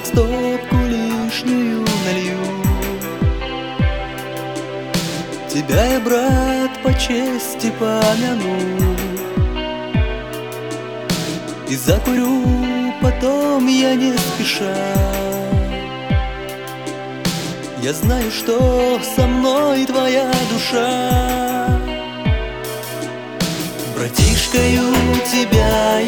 в стопку лишнюю налью. Тебя я, брат, по чести помяну. И закурю потом я не спеша. Я знаю, что со мной твоя душа. Братишкою тебя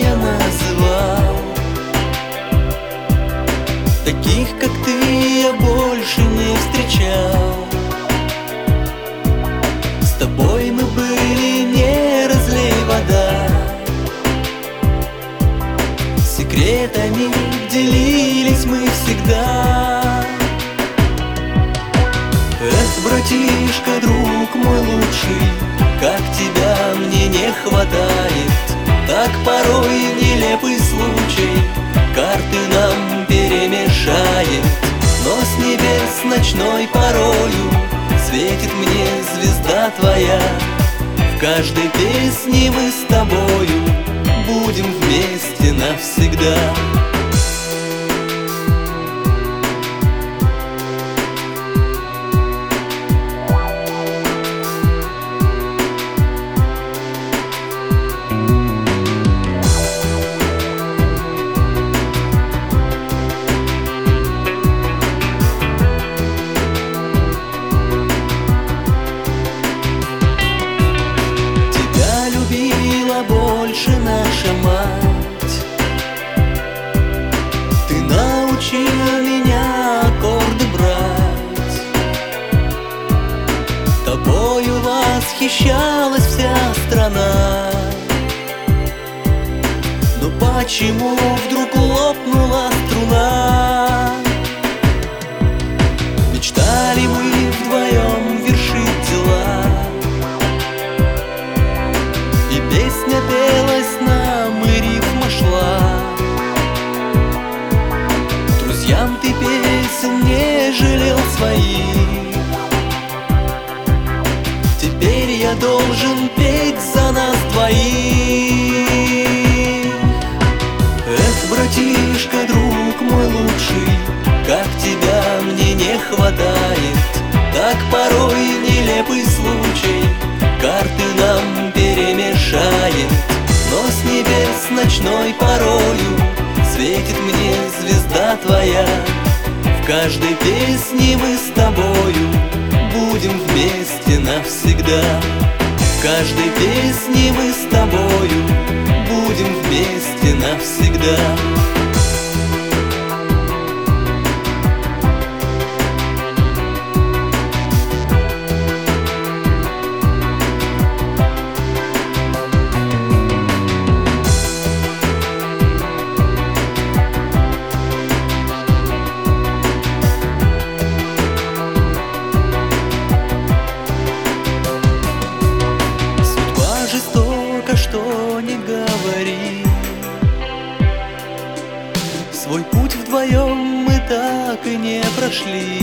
Секретами делились мы всегда. Эх, братишка, друг мой лучший Как тебя мне не хватает. Так порой нелепый случай Карты нам перемешает. Но с небес ночной порою Светит мне звезда твоя. В каждой песне мы с тобою Будем вместе навсегда наша мать. Ты научила меня аккорды брать. Тобою восхищалась вся страна. Но почему вдруг лопнула Друзьям ты песен не жалел своих. Теперь я должен петь за нас двоих. Эх, братишка, друг мой лучший Как тебя мне не хватает. Так порой нелепый случай Карты нам перемешает. Но с небес ночной порою Светит мне звезда твоя. В каждой песне мы с тобою Будем вместе навсегда. В каждой песне мы с тобою Будем вместе навсегда Свой путь вдвоем мы так и не прошли.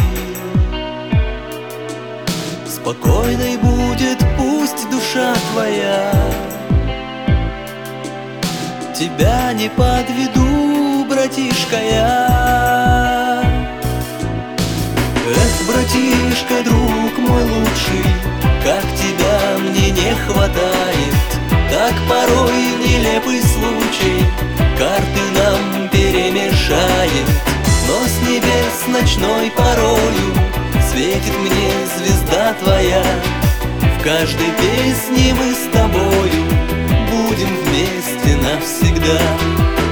Спокойной будет пусть душа твоя. Тебя не подведу, братишка, я. Эх, братишка, друг мой лучший Как тебя мне не хватает. Так порой нелепый случай Карты нам перемешает Но с небес ночной порою Светит мне звезда твоя. В каждой песне мы с тобою Будем вместе навсегда